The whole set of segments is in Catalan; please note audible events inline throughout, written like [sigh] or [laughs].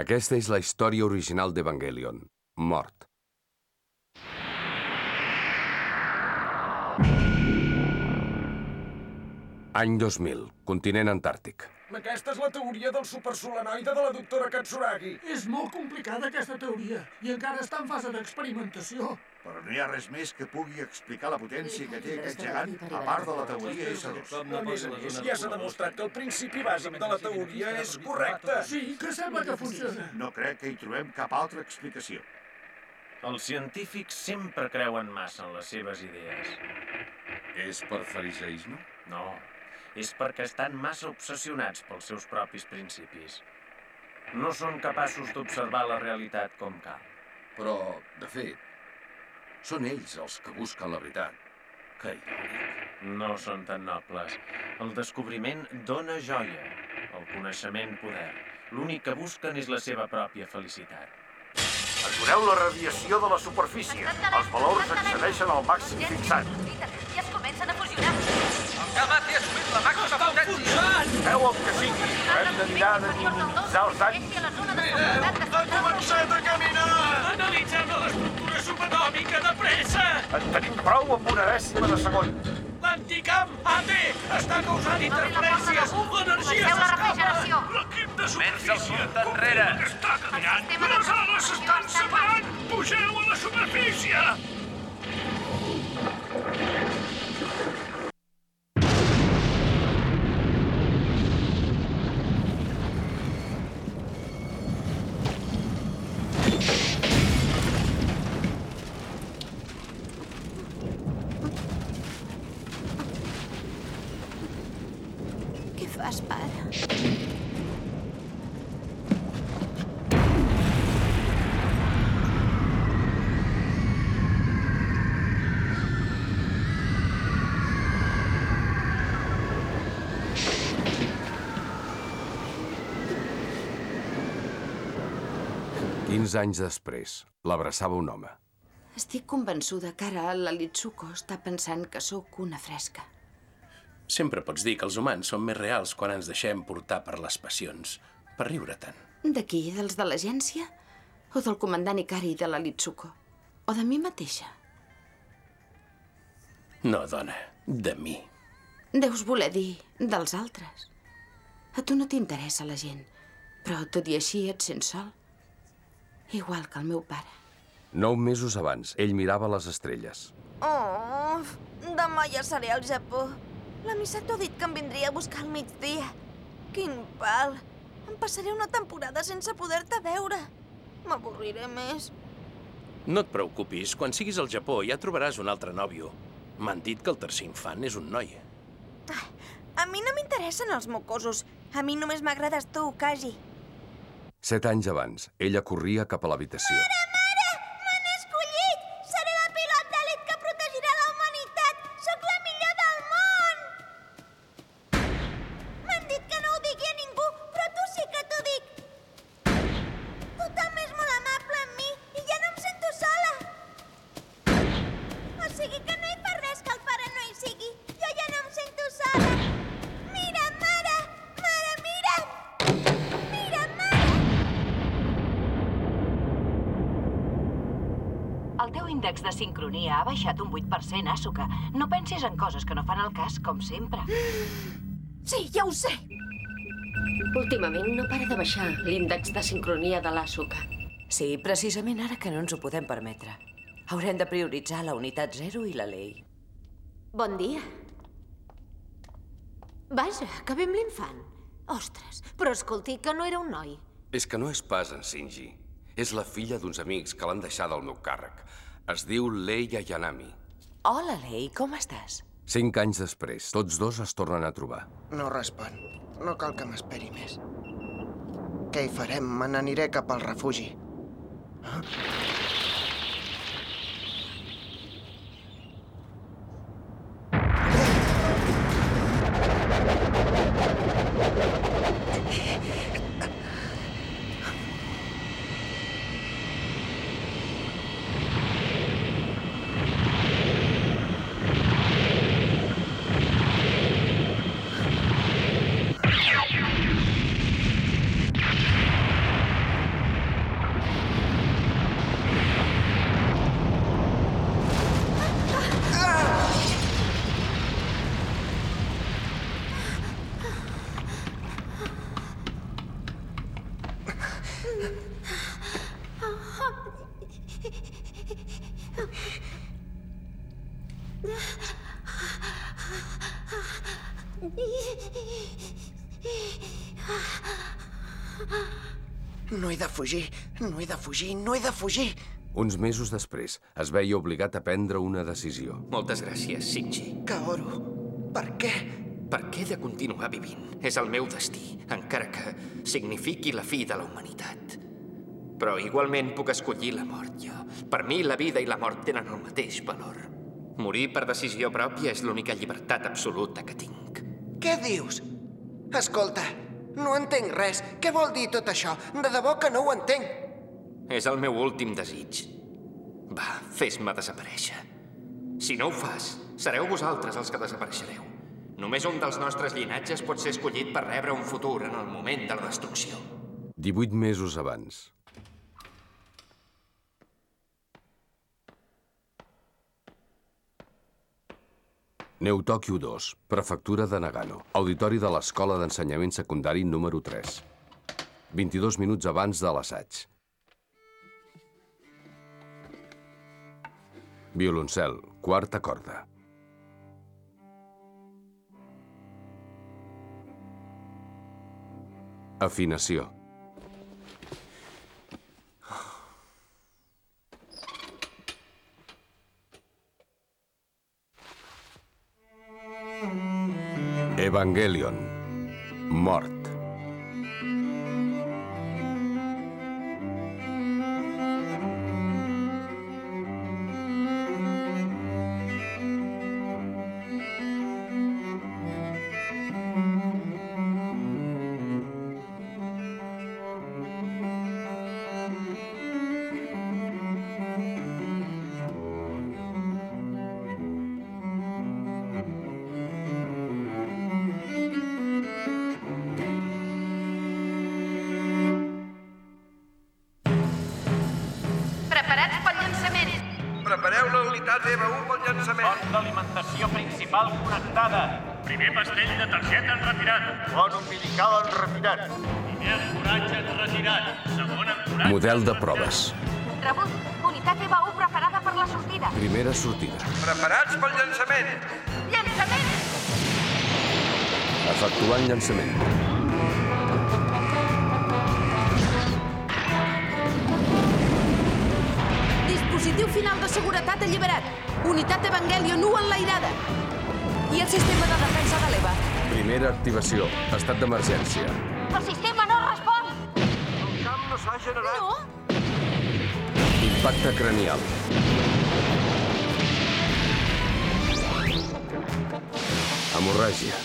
Aquesta és la història original d'Evangelion. Mort. Any 2000, continent antàrtic. Aquesta és la teoria del supersolenoide de la doctora Katsuragi. És molt complicada aquesta teoria i encara està en fase d'experimentació. Però no hi ha res més que pugui explicar la potència que té aquest gegant, a part de la teoria Icarus. A més a més, ja s'ha demostrat que el principi bàsic de la teoria és correcte. Sí, que sembla que funciona. No crec que hi trobem cap altra explicació. Els científics sempre creuen massa en les seves idees. És per fariseisme? No, és perquè estan massa obsessionats pels seus propis principis. No són capaços d'observar la realitat com cal. Però, de fet, són ells els que busquen la veritat. Que irònic. No són tan nobles. El descobriment dona joia. El coneixement, poder. L'únic que busquen és la seva pròpia felicitat. Atureu la radiació de la superfície. Els valors excedeixen el màxim fixat. Sigui. Hem de mirar de minimitzar els danys. Ha començat a caminar! Analitzem l'estructura subatòmica de pressa. En tenim prou amb una dècima de segon. L'anticamp AT està causant interferències. L'energia s'escapa. refrigeració. L'equip de superfície compte enrere. està caminant. Les ales s'estan separant. Pugeu a la superfície. Què fas, pare? Quinze anys després, l'abraçava un home. Estic convençuda que ara la Litsuko està pensant que sóc una fresca. Sempre pots dir que els humans som més reals quan ens deixem portar per les passions, per riure tant. De qui? Dels de l'agència? O del comandant Ikari de la Litsuko? O de mi mateixa? No, dona, de mi. Deus voler dir dels altres. A tu no t'interessa la gent, però tot i així et sents sol. Igual que el meu pare. Nou mesos abans, ell mirava les estrelles. Oh, demà ja seré al Japó. La Misato ha dit que em vindria a buscar al migdia. Quin pal. Em passaré una temporada sense poder-te veure. M'avorriré més. No et preocupis, quan siguis al Japó ja trobaràs un altre nòvio. M'han dit que el tercer infant és un noi. A mi no m'interessen els mocosos. A mi només m'agrades tu, Kaji. Set anys abans, ella corria cap a l'habitació. M'han El teu índex de sincronia ha baixat un 8%, Asuka. No pensis en coses que no fan el cas, com sempre. Sí, ja ho sé! Últimament no para de baixar l'índex de sincronia de l'Àsuka. Sí, precisament ara que no ens ho podem permetre. Haurem de prioritzar la unitat 0 i la llei. Bon dia. Vaja, que bé amb l'infant. Ostres, però escolti, que no era un noi. És que no és pas en Shinji. És la filla d'uns amics que l'han deixada al meu càrrec. Es diu Leia Yanami. Hola, Lei, com estàs? Cinc anys després, tots dos es tornen a trobar. No respon. No cal que m'esperi més. Què hi farem? Me n'aniré cap al refugi. Ah? Fugir, no he de fugir, no he de fugir. Uns mesos després, es veia obligat a prendre una decisió. Moltes gràcies, Shinji. Kaoru, per què? Perquè he de continuar vivint. És el meu destí, encara que signifiqui la fi de la humanitat. Però igualment puc escollir la mort, jo. Per mi, la vida i la mort tenen el mateix valor. Morir per decisió pròpia és l'única llibertat absoluta que tinc. Què dius? Escolta, no entenc res. Què vol dir tot això? De debò que no ho entenc. És el meu últim desig. Va, fes-me desaparèixer. Si no ho fas, sereu vosaltres els que desapareixereu. Només un dels nostres llinatges pot ser escollit per rebre un futur en el moment de la destrucció. 18 mesos abans. Neu Tòquio 2, prefectura de Nagano. Auditori de l'Escola d'Ensenyament Secundari número 3. 22 minuts abans de l'assaig. Violoncel, quarta corda. Afinació. Evangelion. Mort. Model de proves. Rebut. Unitat EVA-1 preparada per la sortida. Primera sortida. Preparats pel llançament. Llançament! Efectuant llançament. Dispositiu final de seguretat alliberat. Unitat Evangelion 1 enlairada. I el sistema de defensa de l'EVA? Primera activació. Estat d'emergència. El sistema no s'ha generat. No? Impacte cranial. Hemorràgia.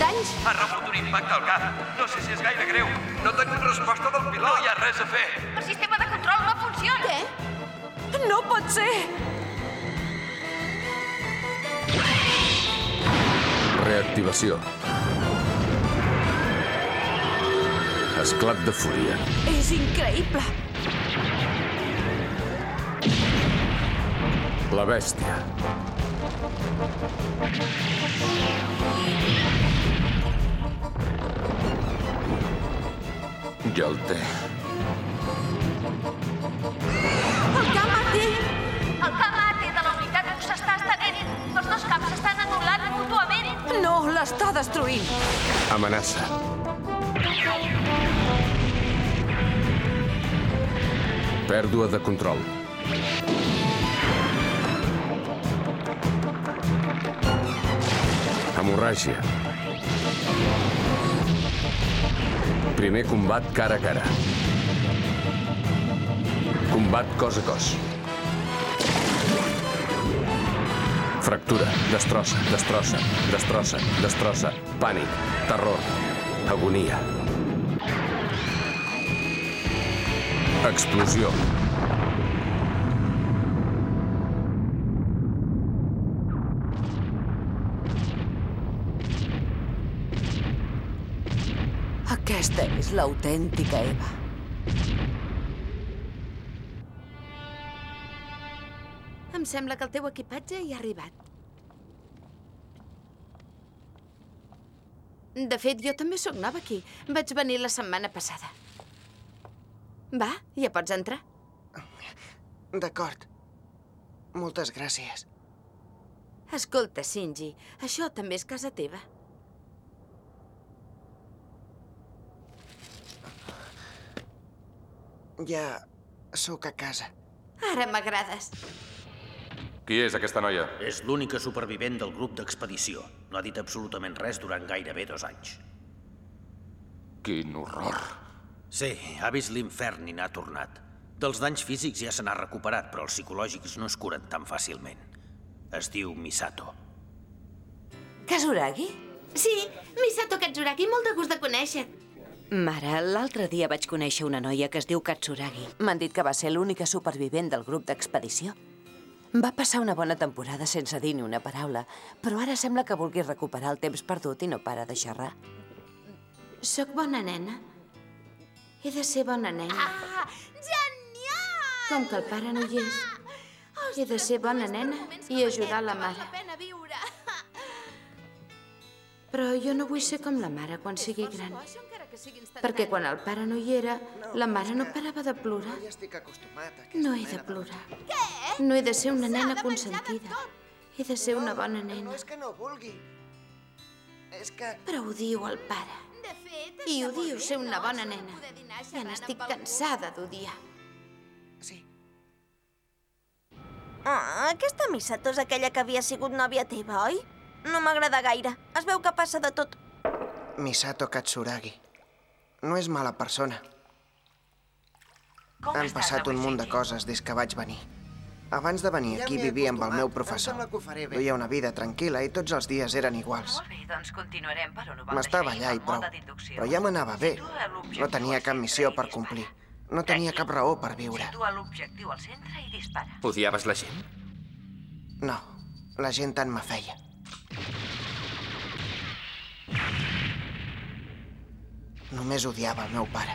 Danys? Ha rebut un impacte al cap. No sé si és gaire greu. No tenim resposta del pilot. No hi ha res a fer. El sistema de control no funciona. Què? No pot ser! Reactivació. Esclat de fúria. És increïble! La bèstia. Ja el té. El camp AT! El camp AT de la unitat s'està estenent. Els dos camps s'estan anul·lant mútuament. No, l'està destruint. Amenaça. Pèrdua de control. Hemorràgia. Primer combat cara a cara. Combat cos a cos. Fractura, destrossa, destrossa, destrossa, destrossa, pànic, terror, agonia. Explosió. Aquesta és l'autèntica Eva. Em sembla que el teu equipatge hi ha arribat. De fet, jo també sóc nova aquí. Vaig venir la setmana passada. Va, ja pots entrar. D'acord. Moltes gràcies. Escolta, Shinji, això també és casa teva. Ja sóc a casa. Ara m'agrades. Qui és aquesta noia? És l'única supervivent del grup d'expedició. No ha dit absolutament res durant gairebé dos anys. Quin horror. Sí, ha vist l'infern i n'ha tornat. Dels danys físics ja se n'ha recuperat, però els psicològics no es curen tan fàcilment. Es diu Misato. Kazuragi? Sí, Misato Katsuragi, molt de gust de conèixer. Mare, l'altre dia vaig conèixer una noia que es diu Katsuragi. M'han dit que va ser l'única supervivent del grup d'expedició. Va passar una bona temporada sense dir ni una paraula, però ara sembla que vulgui recuperar el temps perdut i no para de xerrar. Sóc bona nena. He de ser bona nena. Ah, genial! Com que el pare no hi és, he de ser bona nena i ajudar la mare. pena viure. Però jo no vull ser com la mare quan sigui gran. Perquè quan el pare no hi era, la mare no parava de plorar. No he de plorar. Què? No he de ser una nena consentida. He de ser una bona No nena. és que no vulgui. És que... Però odio el pare. De fet, I odio ser una bona nena. Ja n'estic cansada d'odiar. Ah, aquesta Misato és aquella que havia sigut nòvia teva, oi? No m'agrada gaire. Es veu que passa de tot. Misato Katsuragi. No és mala persona. Han passat un munt de coses des que vaig venir. Abans de venir Ja aquí vivia amb el meu. Em professor. sembla que ho faré bé. Duia una vida tranquil·la i tots els dies eren iguals. Molt bé, doncs continuarem per on ho vam M'estava allà i prou. Però ja m'anava bé. No tenia cap missió per complir. No tenia cap raó per viure. Situa l'objectiu al centre i dispara. Odiaves la gent? No, la gent tant me feia. Només odiava el meu pare.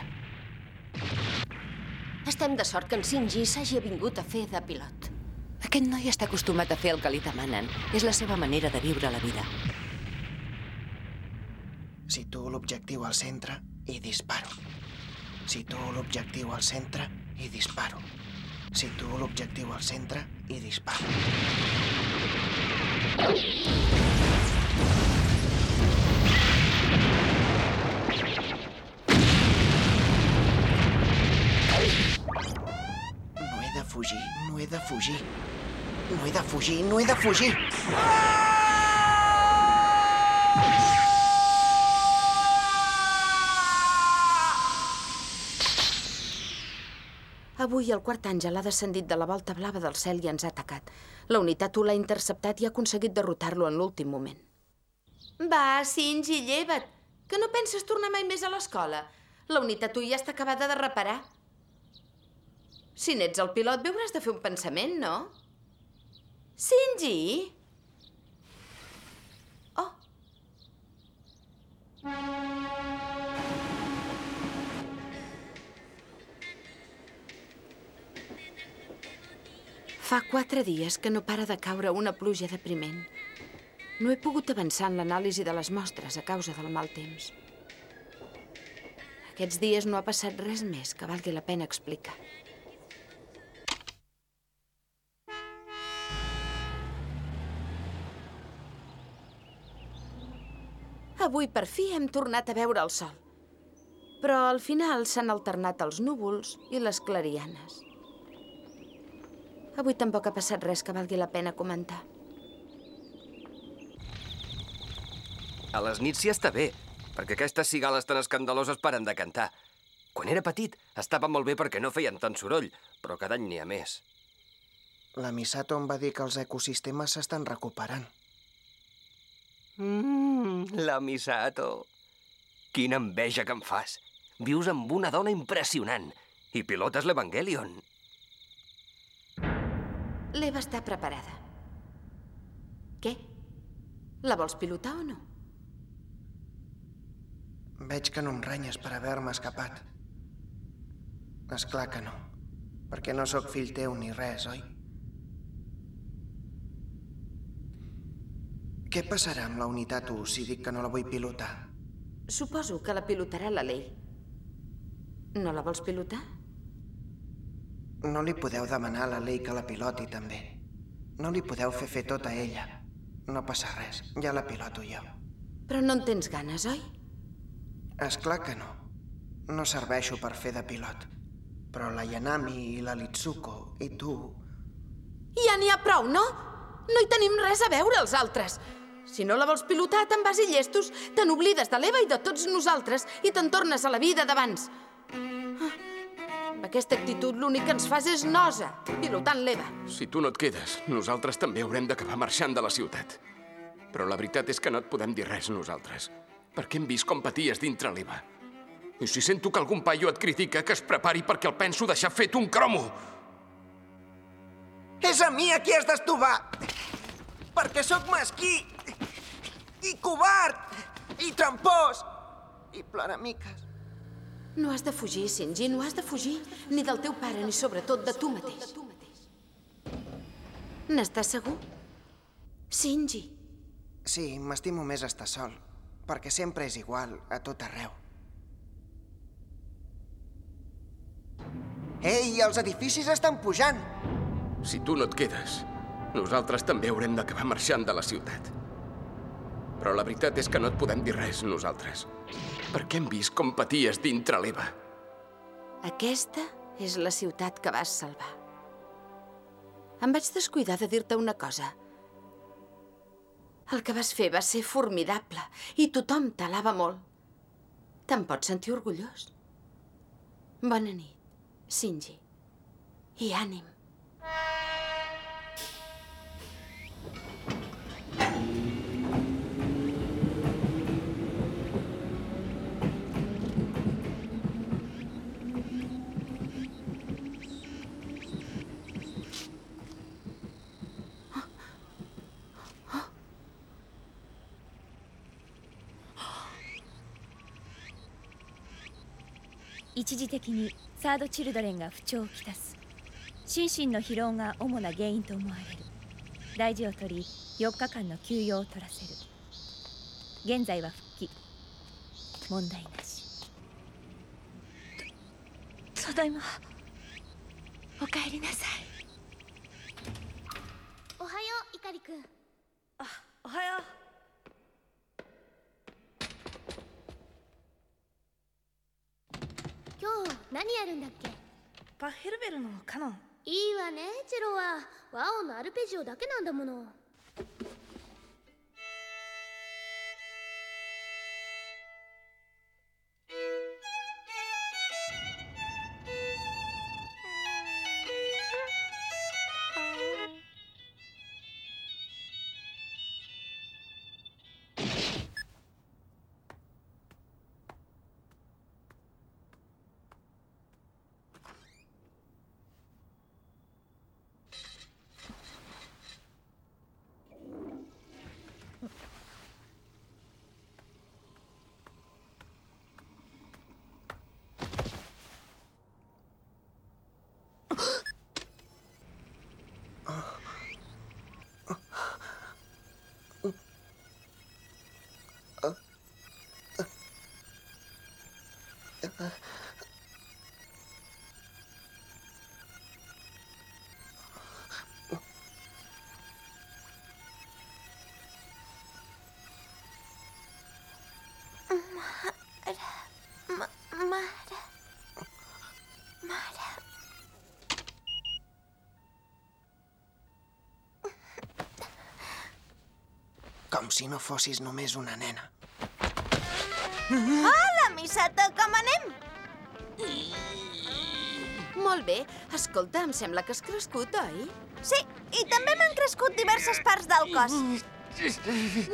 Estem de sort que en Shinji s'hagi vingut a fer de pilot. Aquest noi està acostumat a fer el que li demanen. És la seva manera de viure la vida. Situo l'objectiu al centre i disparo. Situo l'objectiu al centre i disparo. Situo l'objectiu al centre i disparo. Fugir, no he de fugir. No he de fugir, no he de fugir. Avui el quart àngel ha descendit de la volta blava del cel i ens ha atacat. La unitat 1 l'ha interceptat i ha aconseguit derrotar-lo en l'últim moment. Va, Shinji, lleva't, que no penses tornar mai més a l'escola. La unitat 1 ja està acabada de reparar. Si n'ets el pilot, hauràs de fer un pensament, no? Shinji? Oh. Fa quatre dies que no para de caure una pluja depriment. No he pogut avançar en l'anàlisi de les mostres a causa del mal temps. Aquests dies no ha passat res més que valgui la pena explicar. Avui per fi hem tornat a veure el sol. Però al final s'han alternat els núvols i les clarianes. Avui tampoc ha passat res que valgui la pena comentar. A les nits s'hi està bé, perquè aquestes cigales tan escandaloses paren de cantar. Quan era petit, estava molt bé perquè no feien tant soroll, però cada any n'hi ha més. La Misato em va dir que els ecosistemes s'estan recuperant. Mmm, la Misato. Quina enveja que em fas. Vius amb una dona impressionant i pilotes l'Evangelion. L'Eva està preparada. Què? La vols pilotar o no? Veig que no em renyes per haver-me escapat. És clar que no, perquè no sóc fill teu ni res, oi? Què passarà amb la unitat 1 si dic que no la vull pilotar? Suposo que la pilotarà la Lei. No la vols pilotar? No li podeu demanar a la Lei que la piloti, també. No li podeu fer fer tot a ella. No passa res, ja la piloto jo. Però no en tens ganes, oi? És clar que no. No serveixo per fer de pilot. Però la Yanami i la Litsuko i tu... Ja n'hi ha prou, no? No hi tenim res a veure, els altres. Si no la vols pilotar, te'n vas i llestos, te n'oblides de l'Eva i de tots nosaltres i te'n tornes a la vida d'abans. Ah, amb aquesta actitud l'únic que ens fas és nosa, pilotant l'Eva. Si tu no et quedes, nosaltres també haurem d'acabar marxant de la ciutat. Però la veritat és que no et podem dir res nosaltres, perquè hem vist com paties dintre l'Eva. I si sento que algun paio et critica, que es prepari perquè el penso deixar fet un cromo. És a mi a qui has d'estovar! Perquè sóc mesquí! I covard! I trampós! I ploramiques. No has de fugir, Shinji, no has de fugir. Ni del teu pare, ni sobretot de tu mateix. N'estàs segur? Shinji. Sí, m'estimo més estar sol, perquè sempre és igual a tot arreu. Ei, els edificis estan pujant! Si tu no et quedes, nosaltres també haurem d'acabar marxant de la ciutat. Però la veritat és que no et podem dir res, nosaltres. Perquè hem vist com paties dintre l'Eva. Aquesta és la ciutat que vas salvar. Em vaig descuidar de dir-te una cosa. El que vas fer va ser formidable i tothom t'alava molt. Te'n pots sentir orgullós. Bona nit, Shinji. I ànim.「一時的にサードチルドレンが不調をきたす。心身の疲労が主な原因と思われる。大事を取り4日間の休養を取らせる。現在は復帰。問題なし。ただいま。おかえりなさい。るんだっけ？パッヘルベルのカノン。いいわねチェロは。ワオのアルペジオだけなんだもの Com si no fossis només una nena. Hola, Misato, com anem? Molt bé. Escolta, em sembla que has crescut, oi? Sí, i també m'han crescut diverses parts del cos.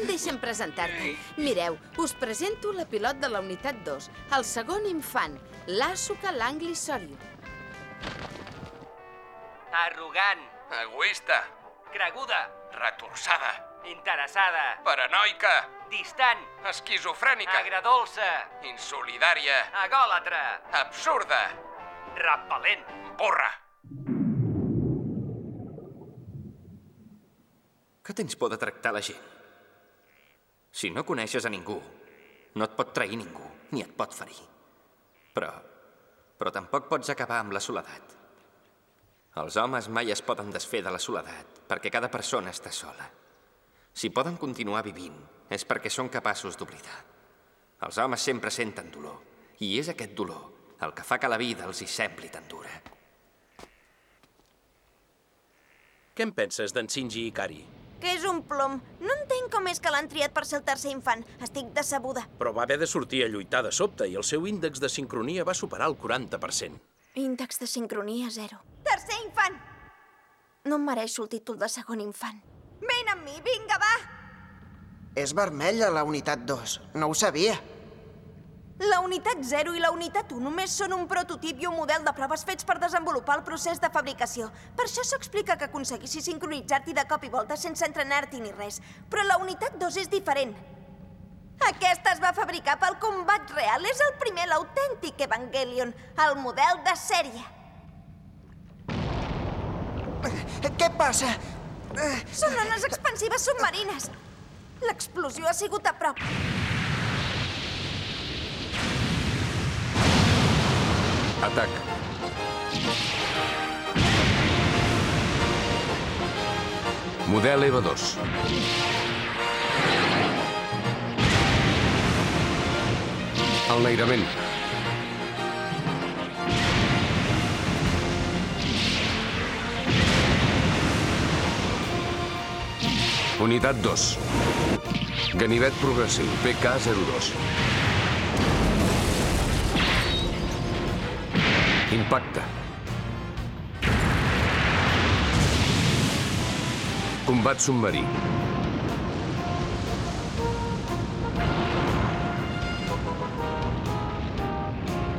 Deixa'm presentar-te. Mireu, us presento la pilot de la unitat 2, el segon infant, l'Asuka Langley Soryu. Arrogant. Egoista. Creguda. Retorçada. Interessada. Paranoica. Distant. Esquizofrènica. Agradolça. Insolidària. Agòlatra. Absurda. Repel·lent. Borra. Que tens por de tractar la gent? Si no coneixes a ningú, no et pot trair ningú, ni et pot ferir. Però... però tampoc pots acabar amb la soledat. Els homes mai es poden desfer de la soledat, perquè cada persona està sola. Si poden continuar vivint, és perquè són capaços d'oblidar. Els homes sempre senten dolor, i és aquest dolor el que fa que la vida els hi sembli tan dura. Què en penses d'en Shinji Ikari? Que és un plom. No entenc com és que l'han triat per ser el tercer infant. Estic decebuda. Però va haver de sortir a lluitar de sobte i el seu índex de sincronia va superar el 40%. Índex de sincronia zero. Tercer infant! No em mereixo el títol de segon infant. Vine amb mi, vinga, va! És vermella la unitat 2. No ho sabia. La unitat 0 i la unitat 1 només són un prototip i un model de proves fets per desenvolupar el procés de fabricació. Per això s'explica que aconseguissis sincronitzar-t'hi de cop i volta sense entrenar-t'hi ni res. Però la unitat 2 és diferent. Aquesta es va fabricar pel combat real. És el primer, l'autèntic Evangelion, el model de sèrie. Què passa? Són ones expansives submarines. L'explosió ha sigut a prop. Atac. Model EVA 2. Enlairament. Unitat 2. Ganivet progressiu, PK-02. Impacte. Combat submarí.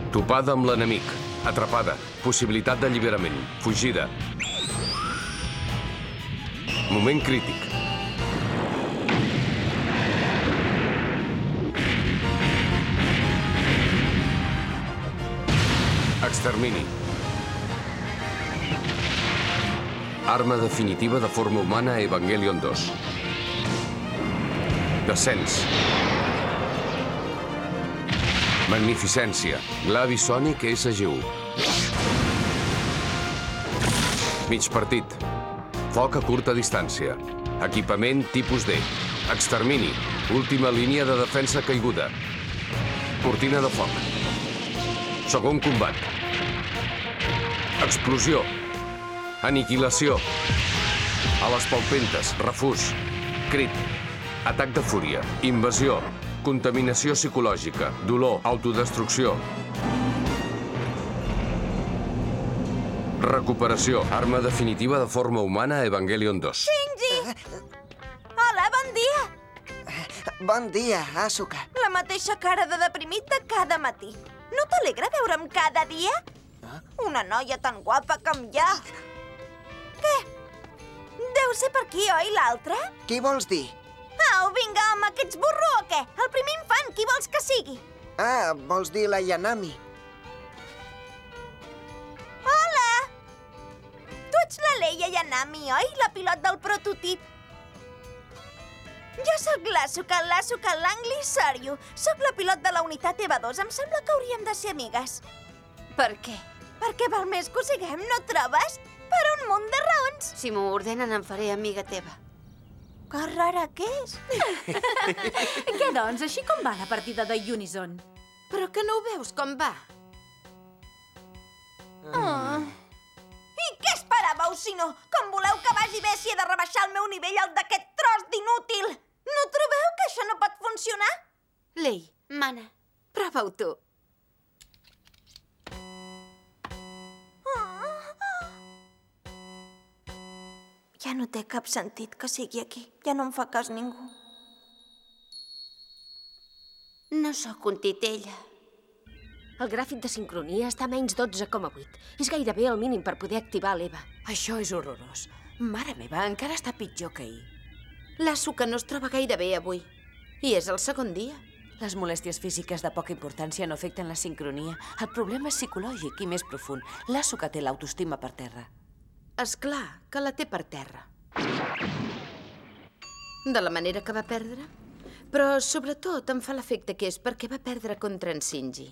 Topada amb l'enemic. Atrapada. Possibilitat d'alliberament. Fugida. Moment crític. Extermini. Arma definitiva de forma humana Evangelion 2. Descens. Magnificència. Glavi Sonic SG1. Mig partit. Foc a curta distància. Equipament tipus D. Extermini. Última línia de defensa caiguda. Cortina de foc. Segon combat. Explosió. Aniquilació. A les palpentes. Refús. Crit. Atac de fúria. Invasió. Contaminació psicològica. Dolor. Autodestrucció. Recuperació. Arma definitiva de forma humana Evangelion 2. Shinji! Hola, bon dia! Bon dia, Asuka. La mateixa cara de deprimit de cada matí. No t'alegra veure'm cada dia? Una noia tan guapa com jo. Què? Deu ser per aquí, oi, l'altre? Qui vols dir? Au, vinga, home, que ets burro o què? El primer infant, qui vols que sigui? Ah, vols dir la Yanami. Hola! Tu ets la Leia Yanami, oi? La pilot del prototip. Jo sóc l'Asuka, l'Asuka Langley Soryu. Sóc la pilot de la unitat EVA 2. Em sembla que hauríem de ser amigues. Per què? Perquè val més que ho siguem, no trobes? Per un munt de raons. Si m'ho ordenen, em faré amiga teva. Que rara que és. [laughs] Què, doncs? Així com va la partida de Unison? Però que no ho veus com va? Oh. I què esperàveu, si no? Com voleu que vagi bé si he de rebaixar el meu nivell al d'aquest tros d'inútil? No trobeu que això no pot funcionar? Lei, mana, prova-ho tu. Ja no té cap sentit que sigui aquí. Ja no em fa cas ningú. No sóc un titella. El gràfic de sincronia està a menys 12,8. És gairebé el mínim per poder activar l'EVA. Això és horrorós. Mare meva, encara està pitjor que ahir. L'Asuka no es troba gaire bé avui. I és el segon dia. Les molèsties físiques de poca importància no afecten la sincronia. El problema és psicològic i més profund. L'Asuka té l'autoestima per terra. És clar que la té per terra. De la manera que va perdre? Però, sobretot, em fa l'efecte que és perquè va perdre contra en Shinji.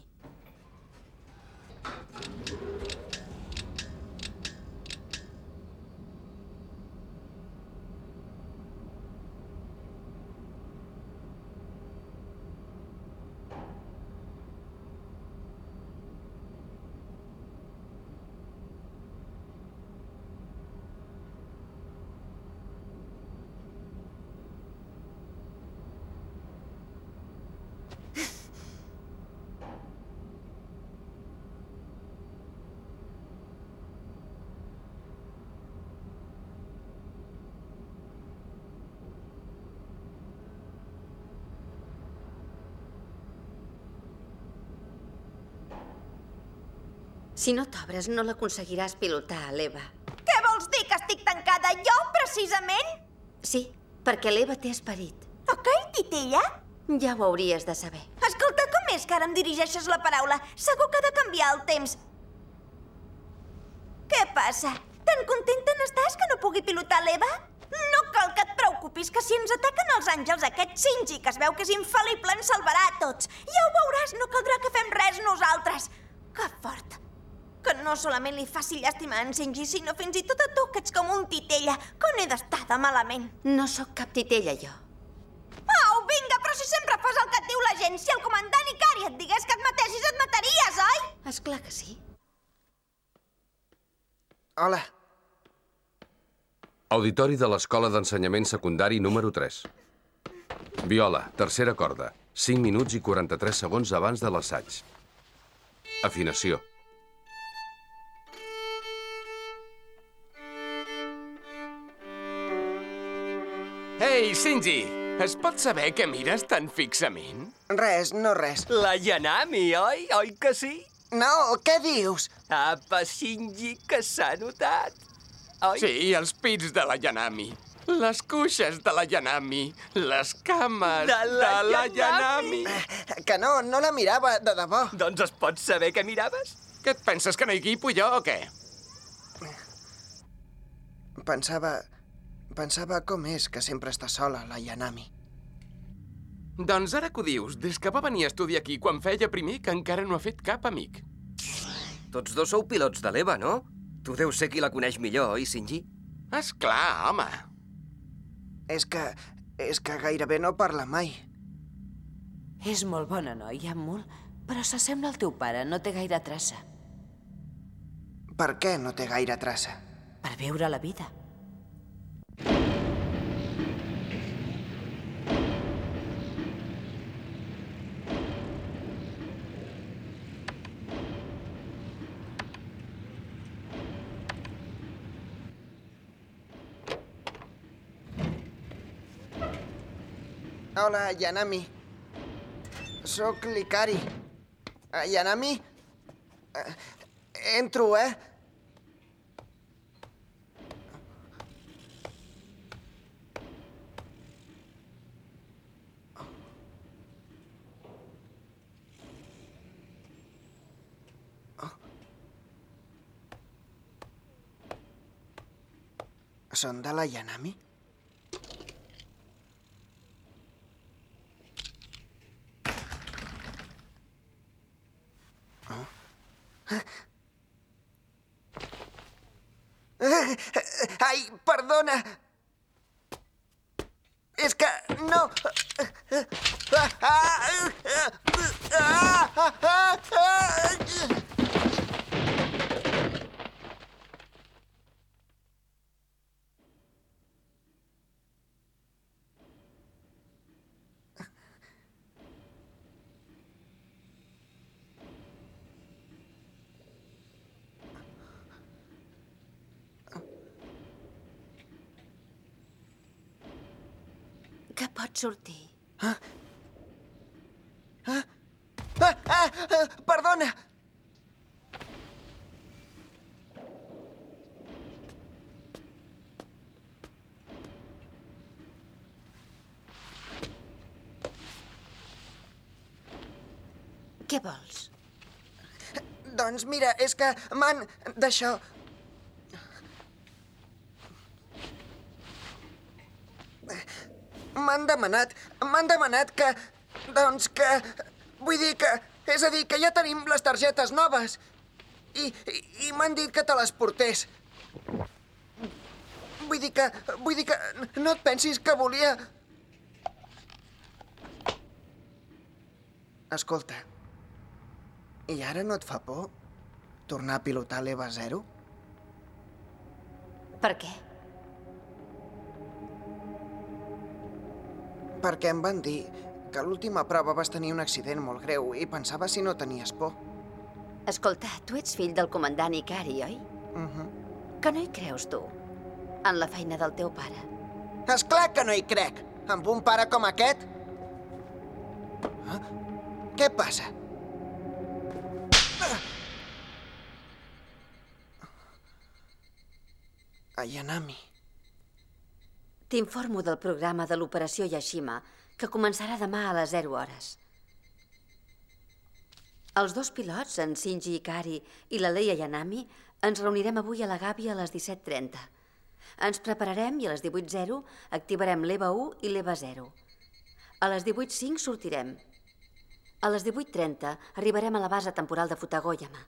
Si no t'obres, no l'aconseguiràs pilotar, l'Eva. Què vols dir, que estic tancada jo, precisament? Sí, perquè l'Eva té esperit. Ok, titella? Ja ho hauries de saber. Escolta, com és que ara em dirigeixes la paraula? Segur que ha de canviar el temps. Què passa? Tan contenta n'estàs que no pugui pilotar l'Eva? No cal que et preocupis, que si ens ataquen els àngels, aquest Shinji, que es veu que és infal·lible, ens salvarà a tots. Ja ho veuràs, no caldrà que fem res nosaltres. Que fort. Que no solament li faci llàstima a en Shinji, sinó fins i tot a tu, que ets com un titella. Que n'he d'estar de malament. No sóc cap titella, jo. Au, vinga, però si sempre fas el que et diu la gent. Si el comandant Ikari et digués que et matessis, et mataries, oi? És clar que sí. Hola. Auditori de l'Escola d'Ensenyament Secundari número 3. Viola, tercera corda. 5 minuts i 43 segons abans de l'assaig. Afinació. Ei, Shinji! Es pot saber què mires tan fixament? Res, no res. La Yanami, oi? Oi que sí? No, què dius? Apa, Shinji, que s'ha notat. Oi? Sí, els pits de la Yanami. Les cuixes de la Yanami. Les cames De la de la Yanami. Yanami. Que no, no la mirava, de debò. Doncs es pot saber què miraves? Què et penses, que no hi guipo jo o què? Pensava... Pensava com és que sempre està sola, la Yanami. Doncs ara que ho dius, des que va venir a estudiar aquí quan feia primer que encara no ha fet cap amic. Tots dos sou pilots de l'EVA, no? Tu deus ser qui la coneix millor, oi, Shinji? És clar, home. És que... és que gairebé no parla mai. És molt bona noia, molt, però s'assembla al teu pare, no té gaire traça. Per què no té gaire traça? Per viure la vida. Hola, Yanami. Sóc l'Ikari. Uh, Yanami? Uh, entro, eh? Són de la Yanami? Ai, perdona! És que no... sortir. Ah, ah, ah, perdona! Què vols? Doncs mira, és que m'han... d'això... M'han demanat, m'han demanat que... Doncs que... Vull dir que... És a dir, que ja tenim les targetes noves. I, i, i m'han dit que te les portés. Vull dir que... Vull dir que... No et pensis que volia... Escolta, i ara no et fa por tornar a pilotar l'EVA 0? Per què? Perquè em van dir que l'última prova vas tenir un accident molt greu i pensava si no tenies por. Escolta, tu ets fill del comandant Ikari, oi? Uh -huh. Que no hi creus, tu? En la feina del teu pare. És clar que no hi crec! Amb un pare com aquest? Ah? Què passa? Ayanami. T'informo del programa de l'operació Yashima, que començarà demà a les 0 hores. Els dos pilots, en Shinji Ikari i la Leia Yanami, ens reunirem avui a la Gàbia a les 17.30. Ens prepararem i a les 18.00 activarem l'EVA 1 i l'EVA 0. A les 18.05 sortirem. A les 18.30 arribarem a la base temporal de Futagoyama.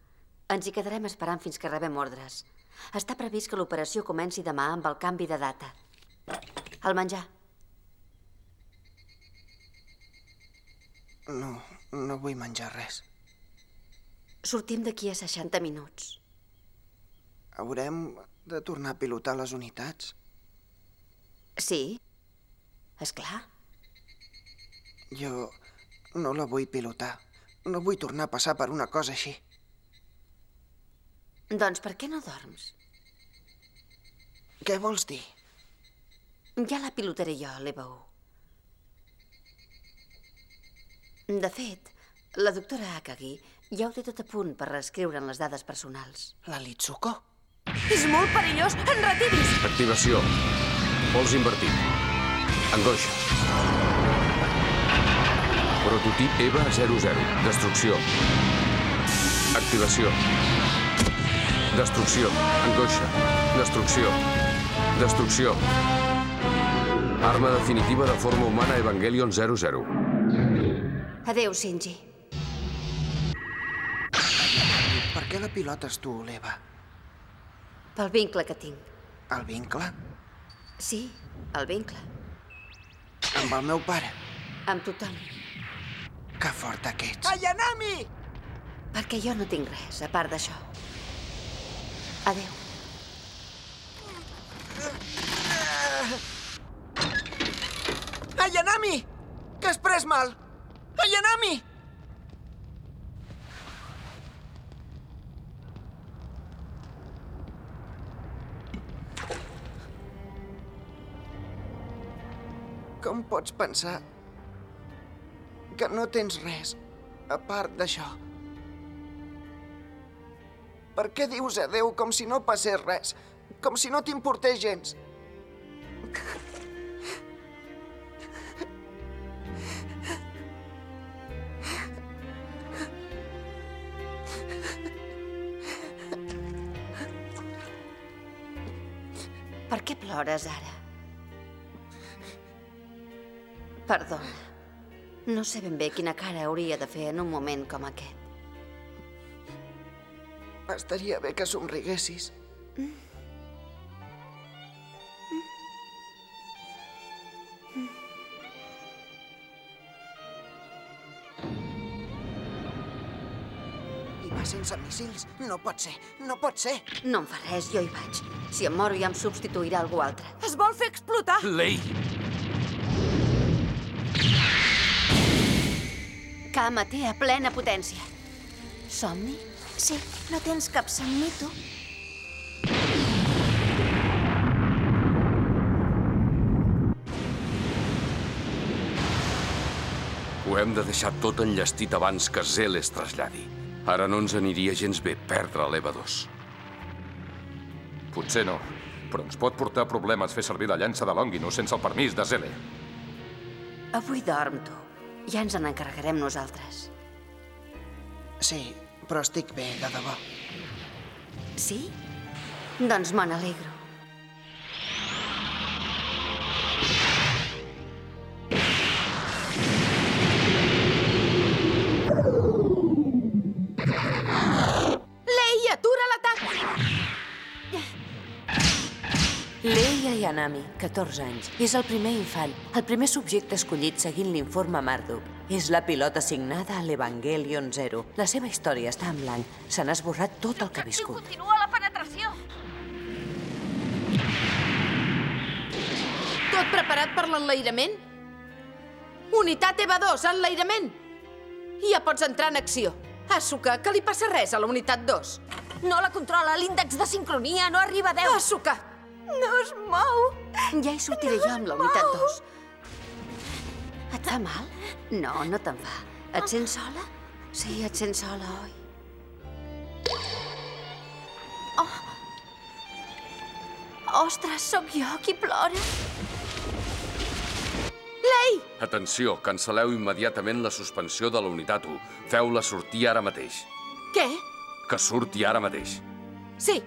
Ens hi quedarem esperant fins que rebem ordres. Està previst que l'operació comenci demà amb el canvi de data. El menjar. No, no vull menjar res. Sortim d'aquí a 60 minuts. Haurem de tornar a pilotar les unitats? Sí, és clar. Jo no la vull pilotar. No vull tornar a passar per una cosa així. Doncs per què no dorms? Què vols dir? Ja la pilotaré jo, l'EVA 1. De fet, la doctora Akagi ja ho té tot a punt per reescriure'n les dades personals. La Litsuko? És molt perillós! Enretiris! Activació. Pols invertit. Angoixa. Prototip EVA 00. Destrucció. Activació. Destrucció. Angoixa. Destrucció. Destrucció. Arma definitiva de forma humana Evangelion 00. Adéu, Shinji. Per què la pilotes tu, l'Eva? Pel vincle que tinc. El vincle? Sí, el vincle. Amb el meu pare? Amb tothom. Que forta que ets. Ayanami! Perquè jo no tinc res, a part d'això. Adéu. Ayanami! Que has pres mal! Ayanami! Com pots pensar que no tens res a part d'això? Per què dius adeu com si no passés res? Com si no t'importés gens? Per què plores ara? Perdona. No sé ben bé quina cara hauria de fer en un moment com aquest. Estaria bé que somriguessis. Mm. 11 míssils? No pot ser, no pot ser. No em fa res, jo hi vaig. Si em moro ja em substituirà algú altre. Es vol fer explotar! Lei! Kama té a plena potència. Somni? Sí, no tens cap somni, tu? Ho hem de deixar tot enllestit abans que Zel es traslladi. Ara no ens aniria gens bé perdre l'EVA 2. Potser no, però ens pot portar problemes fer servir la llança de Longinus sense el permís de Zele. Avui dorm, tu. Ja ens en encarregarem nosaltres. Sí, però estic bé, de debò. Sí? Doncs me n'alegro. Leia Yanami, 14 anys. És el primer infant, el primer subjecte escollit seguint l'informe Marduk. És la pilota assignada a l'Evangelion Zero. La seva història està en blanc. Se n'ha esborrat tot el que ha viscut. Continua la penetració. Tot preparat per l'enlairament? Unitat EVA 2, enlairament! Ja pots entrar en acció. Asuka, que li passa res a la unitat 2? No la controla, l'índex de sincronia no arriba a 10. Asuka! No es mou. Ja hi sortiré jo amb la unitat 2. Et fa mal? No, no te'n fa. Et sents sola? Sí, et sents sola, oi? Ostres, sóc jo qui plora. Lei! Atenció, cancel·leu immediatament la suspensió de la unitat 1. Feu-la sortir ara mateix. Què? Que surti ara mateix. Sí.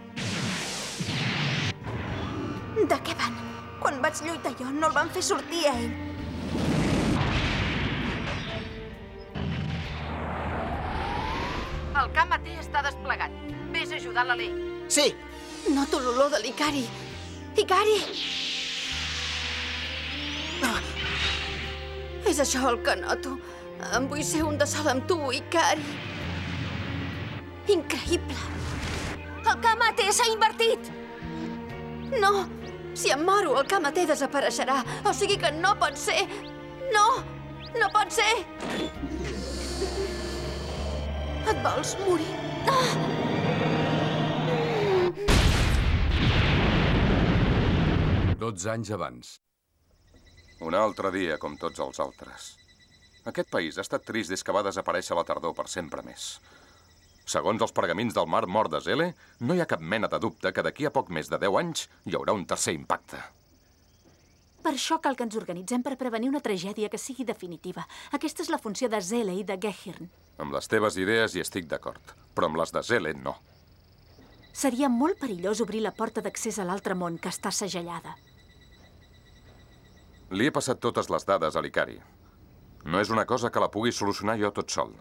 De què van? Quan vaig lluitar jo no el van fer sortir a ell. El camp AT està desplegat. Ves a ajudar la Lei. Sí. Noto l'olor de l'Icari. Icari! Ah. És això el que noto. Em vull ser un de sol amb tu, Icari. Increïble. El Kamate s'ha invertit. No, si em moro, el Kamate desapareixerà. O sigui que no pot ser. No, no pot ser. Et vols morir? Ah! 12 anys abans. Un altre dia, com tots els altres. Aquest país ha estat trist des que va desaparèixer la tardor per sempre més. Segons els pergamins del mar mort de Zele, no hi ha cap mena de dubte que d'aquí a poc més de 10 anys hi haurà un tercer impacte. Per això cal que ens organitzem per prevenir una tragèdia que sigui definitiva. Aquesta és la funció de Zele i de Gehirn. Amb les teves idees hi estic d'acord, però amb les de Zele no. Seria molt perillós obrir la porta d'accés a l'altre món, que està segellada. Li he passat totes les dades a l'Icari. No és una cosa que la pugui solucionar jo tot sol.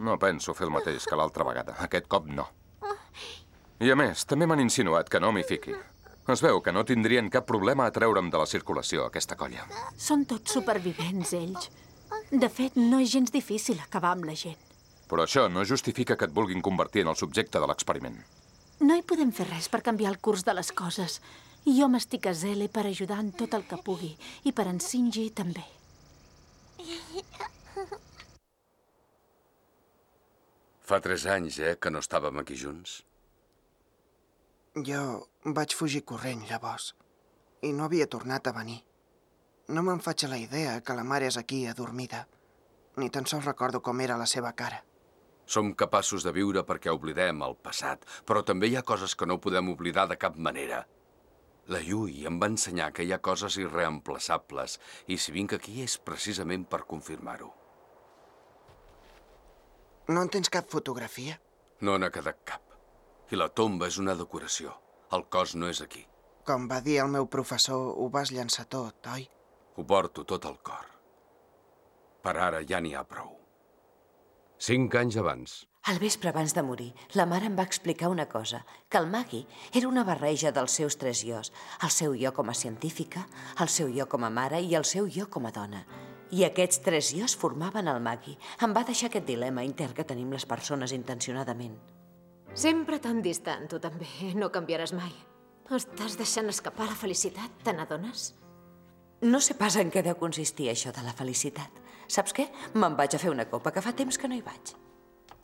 No penso fer el mateix que l'altra vegada. Aquest cop no. I a més, també m'han insinuat que no m'hi fiqui. Es veu que no tindrien cap problema a treure'm de la circulació, aquesta colla. Són tots supervivents, ells. De fet, no és gens difícil acabar amb la gent. Però això no justifica que et vulguin convertir en el subjecte de l'experiment. No hi podem fer res per canviar el curs de les coses. Jo m'estic a Zele per ajudar en tot el que pugui. I per en Sinji també. Fa tres anys, eh, que no estàvem aquí junts. Jo vaig fugir corrent, llavors. I no havia tornat a venir. No me'n faig a la idea que la mare és aquí, adormida. Ni tan sols recordo com era la seva cara. Som capaços de viure perquè oblidem el passat, però també hi ha coses que no podem oblidar de cap manera. La Yui em va ensenyar que hi ha coses irreemplaçables i si vinc aquí és precisament per confirmar-ho. No en tens cap fotografia? No n'ha quedat cap. I la tomba és una decoració. El cos no és aquí. Com va dir el meu professor, ho vas llançar tot, oi? Ho porto tot al cor. Per ara ja n'hi ha prou. Cinc anys abans. Al vespre abans de morir, la mare em va explicar una cosa, que el Magui era una barreja dels seus tres jos, el seu jo com a científica, el seu jo com a mare i el seu jo com a dona. I aquests tres jos formaven el Magui. Em va deixar aquest dilema intern que tenim les persones intencionadament. Sempre tan distant, tu també. No canviaràs mai. Estàs deixant escapar la felicitat, te n'adones? No sé pas en què deu consistir això de la felicitat. Saps què? Me'n vaig a fer una copa, que fa temps que no hi vaig.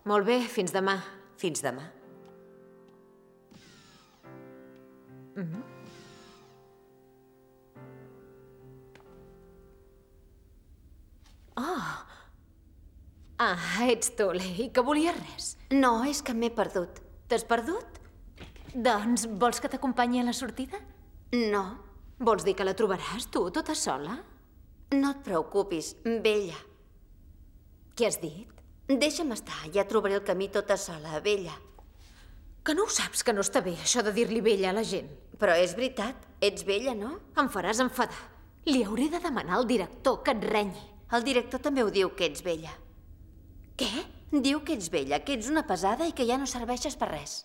Molt bé, fins demà. Fins demà. Mm -hmm. Oh, Ah, ets tu, Lei, que volies res. No, és que m'he perdut. T'has perdut? Doncs vols que t'acompanyi a la sortida? No. Vols dir que la trobaràs, tu, tota sola? No et preocupis, vella. Què has dit? Deixa'm estar, ja trobaré el camí tota sola, vella. Que no ho saps, que no està bé, això de dir-li vella a la gent. Però és veritat, ets vella, no? Em faràs enfadar. Li hauré de demanar al director que et renyi. El director també ho diu, que ets vella. Què? Diu que ets vella, que ets una pesada i que ja no serveixes per res.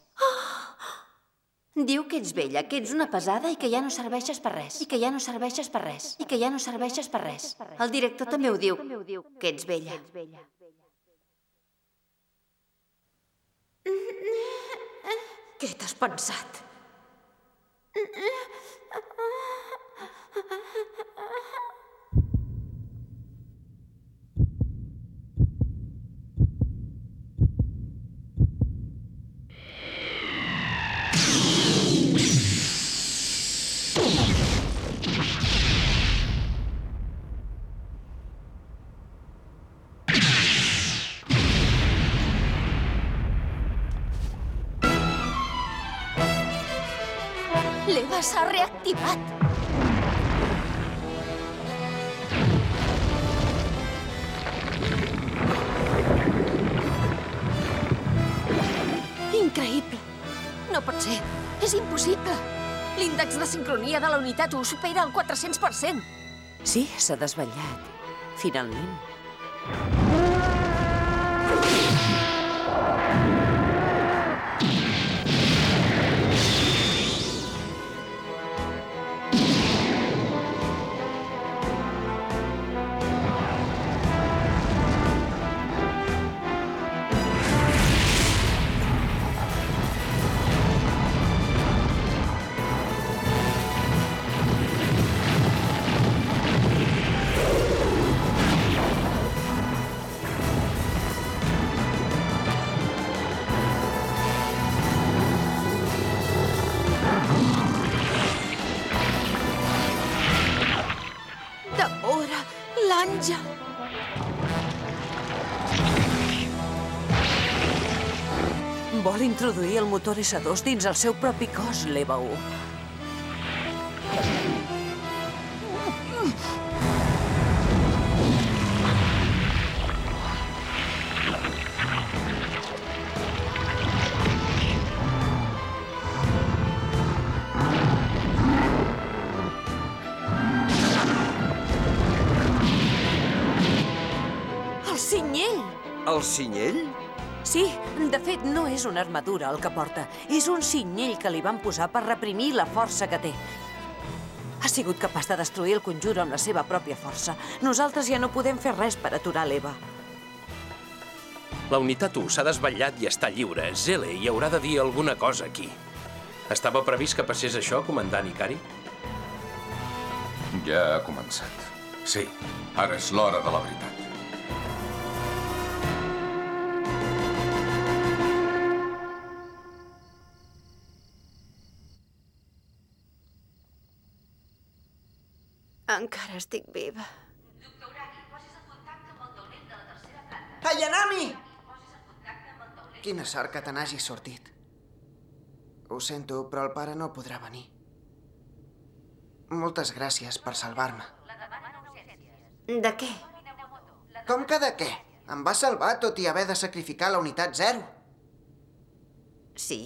Diu que ets vella, que ets una pesada i que ja no serveixes per res. I que ja no serveixes per res. I que ja no serveixes per res. El director també ho diu, que ets vella. Què t'has pensat? S'ha reactivat. Increïble. No pot ser. És impossible. L'índex de sincronia de la unitat 1 supera el 400%. Sí, s'ha desvetllat. Finalment. Motor S2 dins el seu propi cos, l'EVA 1. És una armadura el que porta. És un cinyell que li van posar per reprimir la força que té. Ha sigut capaç de destruir el conjur amb la seva pròpia força. Nosaltres ja no podem fer res per aturar l'Eva. La unitat 1 s'ha desvetllat i està lliure. Zele hi haurà de dir alguna cosa aquí. Estava previst que passés això, comandant Ikari? Ja ha començat. Sí. Ara és l'hora de la veritat. Encara estic viva. Ayanami! Quina sort que te n'hagis sortit. Ho sento, però el pare no podrà venir. Moltes gràcies per salvar-me. De què? Com que de què? Em va salvar tot i haver de sacrificar la unitat zero. Sí?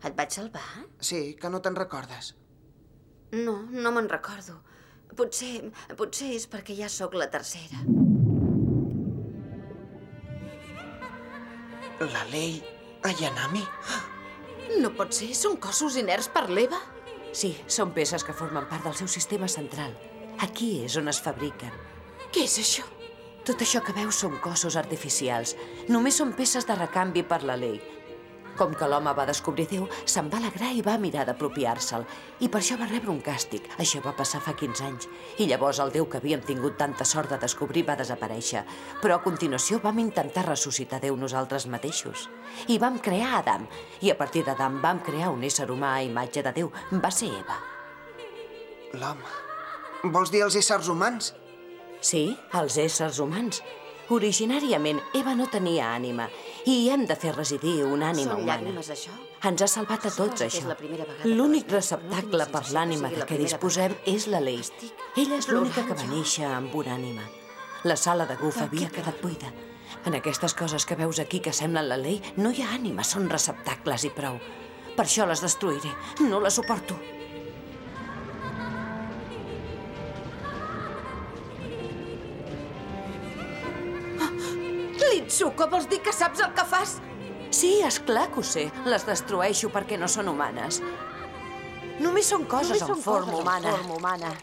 Et vaig salvar? Sí, que no te'n recordes. No, no me'n recordo. Potser, potser és perquè ja sóc la tercera. La Lei Ayanami? No pot ser, són cossos inerts per l'Eva? Sí, són peces que formen part del seu sistema central. Aquí és on es fabriquen. Què és això? Tot això que veus són cossos artificials. Només són peces de recanvi per la llei. Com que l'home va descobrir Déu, se'n va alegrar i va mirar d'apropiar-se'l. I per això va rebre un càstig. Això va passar fa 15 anys. I llavors el Déu que havíem tingut tanta sort de descobrir va desaparèixer. Però a continuació vam intentar ressuscitar Déu nosaltres mateixos. I vam crear Adam. I a partir d'Adam vam crear un ésser humà a imatge de Déu. Va ser Eva. L'home. Vols dir els éssers humans? Sí, els éssers humans. Originàriament, Eva no tenia ànima i hi hem de fer residir una ànima Són humana. llàgrimes, això? Ens ha salvat a tots, això. L'únic receptacle per l'ànima de què disposem és la Lei. Ella és l'única que va néixer amb una ànima. La sala de Guf havia quedat buida. En aquestes coses que veus aquí que semblen la Lei, no hi ha ànima, són receptacles i prou. Per això les destruiré. No les suporto. Litsuko, vols dir que saps el que fas? Sí, és clar que ho sé. Les destrueixo perquè no són humanes. Només són coses Només en són forma coses en humana. forma humana.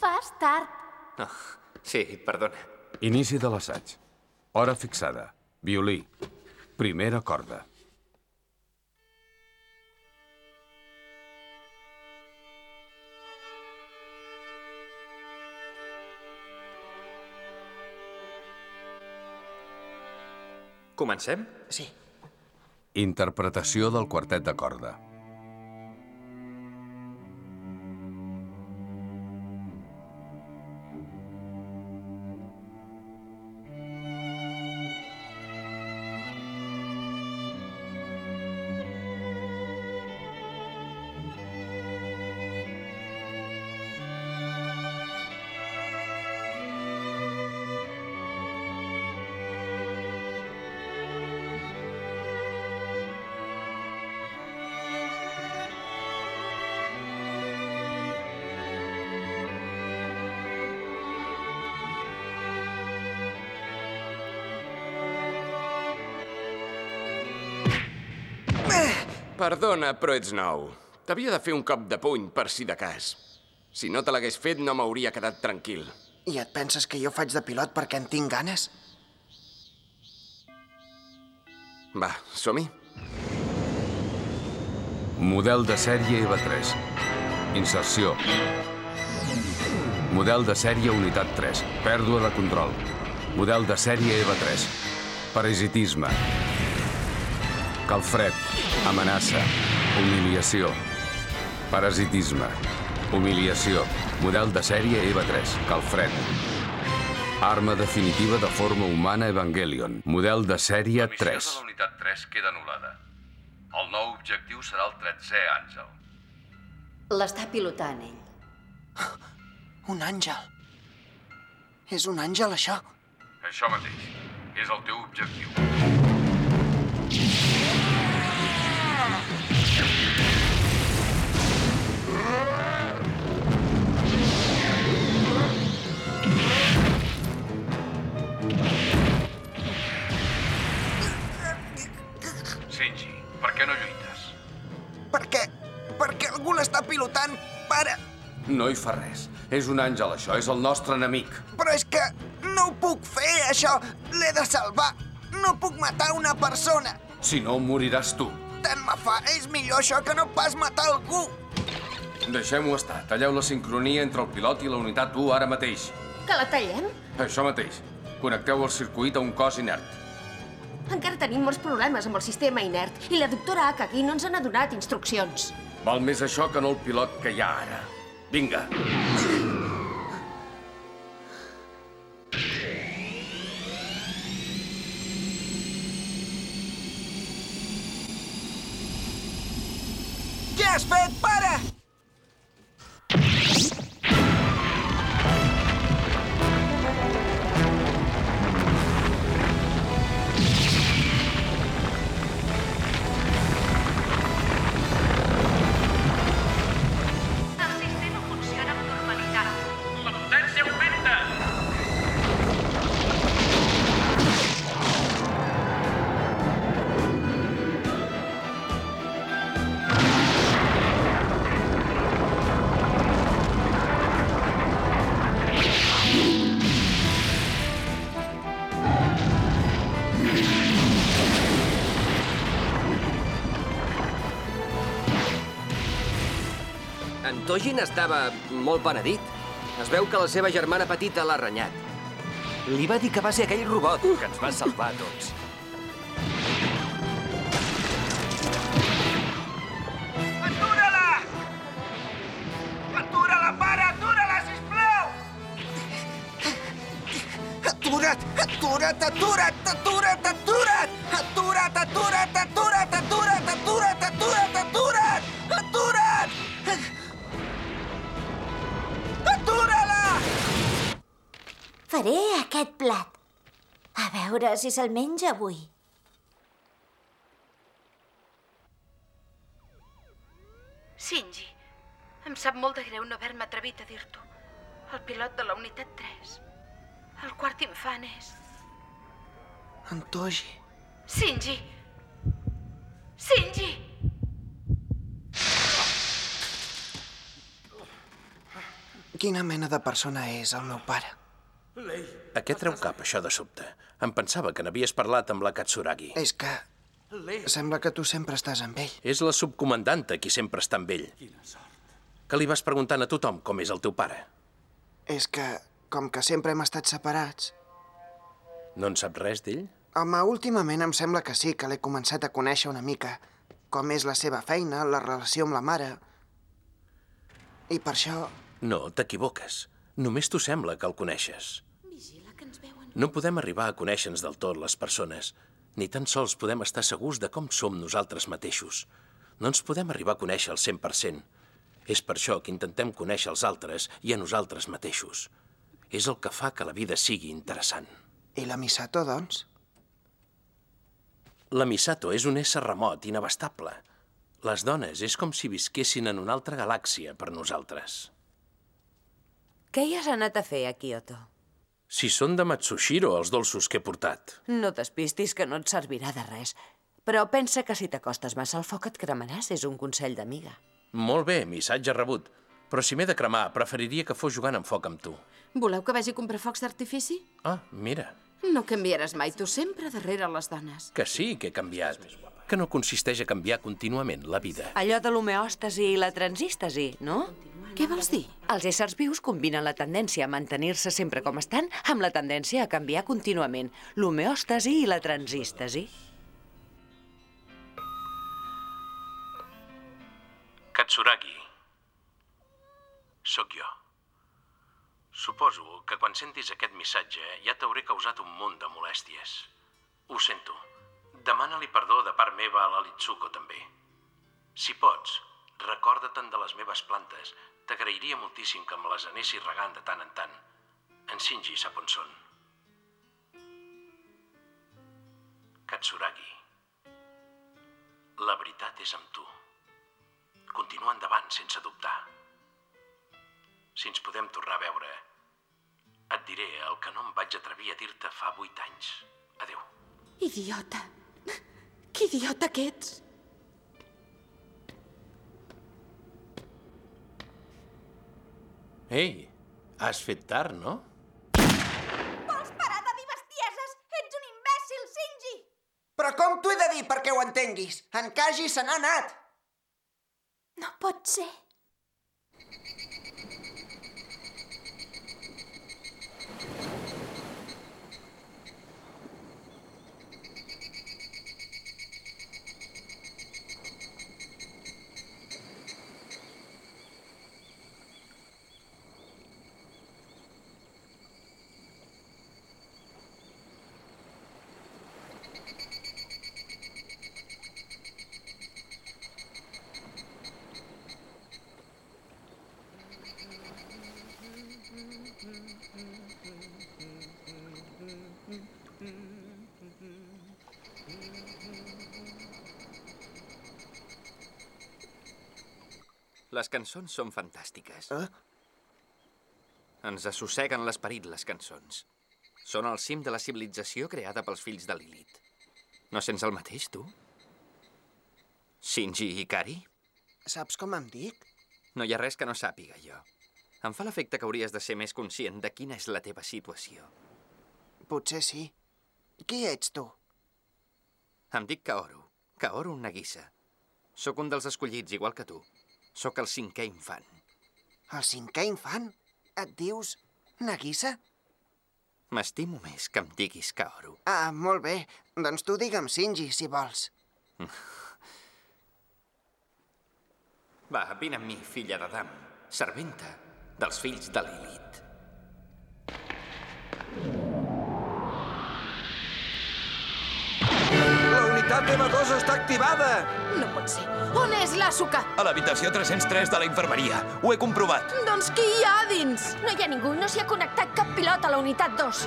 Fas tard. Oh, sí, perdona. Inici de l'assaig. Hora fixada. Violí. Primera corda. Comencem? Sí. Interpretació del quartet de corda. Perdona, però ets nou. T'havia de fer un cop de puny, per si de cas. Si no te l'hagués fet, no m'hauria quedat tranquil. I et penses que jo faig de pilot perquè en tinc ganes? Va, som-hi? Model de sèrie EVA 3. Inserció. Model de sèrie unitat 3. Pèrdua de control. Model de sèrie EVA 3. Parasitisme. Calfred. Amenaça. Humiliació. Parasitisme. Humiliació. Model de sèrie EVA 3. Calfred. Arma definitiva de forma humana Evangelion. Model de sèrie 3. la unitat 3 queda anul·lada. El nou objectiu serà el 13è àngel. L'està pilotant, ell. [laughs] Un àngel. És un àngel, això? Això mateix. És el teu objectiu. No hi fa res. És un àngel, això. És el nostre enemic. Però és que no ho puc fer, això. L'he de salvar. No puc matar una persona. Si no, moriràs tu. Tant me fa. És millor això que no pas matar algú. Deixem-ho estar. Talleu la sincronia entre el pilot i la unitat 1 ara mateix. Que la tallem? Això mateix. Connecteu el circuit a un cos inert. Encara tenim molts problemes amb el sistema inert i la doctora Akagi no ens n'ha donat instruccions. Val més això que no el pilot que hi ha ara. Vinga. Tojin estava molt penedit. Es veu que la seva germana petita l'ha renyat. Li va dir que va ser aquell robot que ens va salvar a tots. Faré aquest plat. A veure si se'l menja avui. Shinji, em sap molt de greu no haver-me atrevit a dir-t'ho. El pilot de la unitat 3. El quart infant és... En Toji. Shinji! Shinji! Quina mena de persona és el meu pare? A què treu cap, això de sobte? Em pensava que n'havies parlat amb la Katsuragi. És que... Sembla que tu sempre estàs amb ell. És la subcomandanta qui sempre està amb ell. Que li vas preguntant a tothom com és el teu pare? És que, com que sempre hem estat separats... No en saps res d'ell? Home, últimament em sembla que sí, que l'he començat a conèixer una mica. Com és la seva feina, la relació amb la mare... I per això... No, t'equivoques. Només t'ho sembla que el coneixes. No podem arribar a conèixer-nos del tot les persones. Ni tan sols podem estar segurs de com som nosaltres mateixos. No ens podem arribar a conèixer al 100%. És per això que intentem conèixer els altres i a nosaltres mateixos. És el que fa que la vida sigui interessant. I la Misato, doncs? La Misato és un ésser remot, inabastable. Les dones és com si visquessin en una altra galàxia per nosaltres. Què hi has anat a fer a Kyoto? Si són de Matsushiro, els dolços que he portat. No t'espistis, que no et servirà de res. Però pensa que si t'acostes massa al foc et cremaràs, és un consell d'amiga. Molt bé, missatge rebut. Però si m'he de cremar, preferiria que fos jugant amb foc amb tu. Voleu que vagi a comprar focs d'artifici? Ah, mira, No canviaràs mai, tu sempre darrere les dones. que sí que he canviat. Que no consisteix a canviar contínuament la vida. Allò de l'homeòstasi i la transístasi, no? Què vols dir? Els éssers vius combinen la tendència a mantenir-se sempre com estan amb la tendència a canviar contínuament. L'homeòstasi i la transístasi. Katsuragi. Sóc jo. Suposo que quan sentis aquest missatge ja t'hauré causat un munt de molèsties. Ho sento. Demana-li perdó de part meva a la Litsuko també. Si pots, recorda-te'n de les meves plantes. T'agrairia moltíssim que me les anessis regant de tant en tant. En Shinji sap on són. Katsuragi. La veritat és amb tu. Continua endavant sense dubtar. Si ens podem tornar a veure, et diré el que no em vaig atrevir a dir-te fa vuit anys. Adéu. Idiota. Que idiota que ets. Ei, has fet tard, no? Vols parar de dir bestieses? Ets un imbècil, Shinji! Però com t'ho he de dir perquè ho entenguis? En Kaji se n'ha anat. No pot ser. Les cançons són fantàstiques. Eh? Ens assosseguen l'esperit, les cançons. Són el cim de la civilització creada pels fills de Lilith. No sents el mateix, tu? Shinji Ikari? Saps com em dic? No hi ha res que no sàpiga, jo. Em fa l'efecte que hauries de ser més conscient de quina és la teva situació. Potser sí. Qui ets, tu? Em dic Kaoru. Kaoru Nagisa. Sóc un dels escollits, igual que tu. Sóc el cinquè infant. El cinquè infant? Et dius Nagisa? M'estimo més que em diguis Kaoru. Ah, molt bé. Doncs tu digue'm Shinji, si vols. Va, vine amb mi, filla d'Adam, serventa dels fills de Lilith. Unitat EVA-2 està activada! No pot ser. On és l'Àsuka? A l'habitació 303 de la infermeria. Ho he comprovat. Doncs qui hi ha dins? No hi ha ningú, no s'hi ha connectat cap pilot a la unitat 2.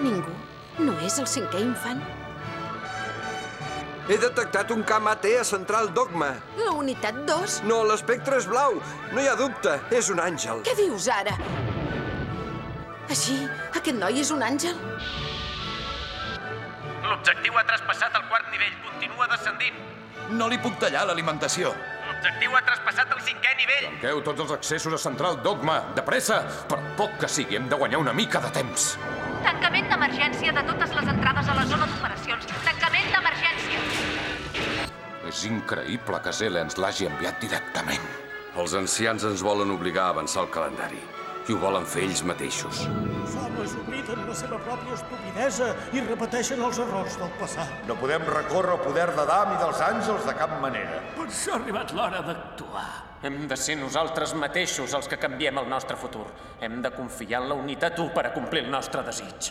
Ningú? No és el cinquè infant? He detectat un camp AT a Central Dogma. La unitat 2? No, l'espectre és blau. No hi ha dubte, és un àngel. Què dius ara? Així, aquest noi és un àngel? L'objectiu ha traspassat el quart nivell. Continua descendint. No li puc tallar l'alimentació. L'objectiu ha traspassat el cinquè nivell. Tanqueu tots els accessos a Central Dogma. De pressa! Per poc que sigui, hem de guanyar una mica de temps. Tancament d'emergència de totes les entrades a la zona d'operacions. Tancament d'emergència. És increïble que Zele ens l'hagi enviat directament. Els ancians ens volen obligar a avançar el calendari. I ho volen fer ells mateixos. Els homes obliden la seva pròpia estupidesa i repeteixen els errors del passat. No podem recórrer al poder d'Adam i dels àngels de cap manera. Per això ha arribat l'hora d'actuar. Hem de ser nosaltres mateixos els que canviem el nostre futur. Hem de confiar en la unitat 1 per a complir el nostre desig.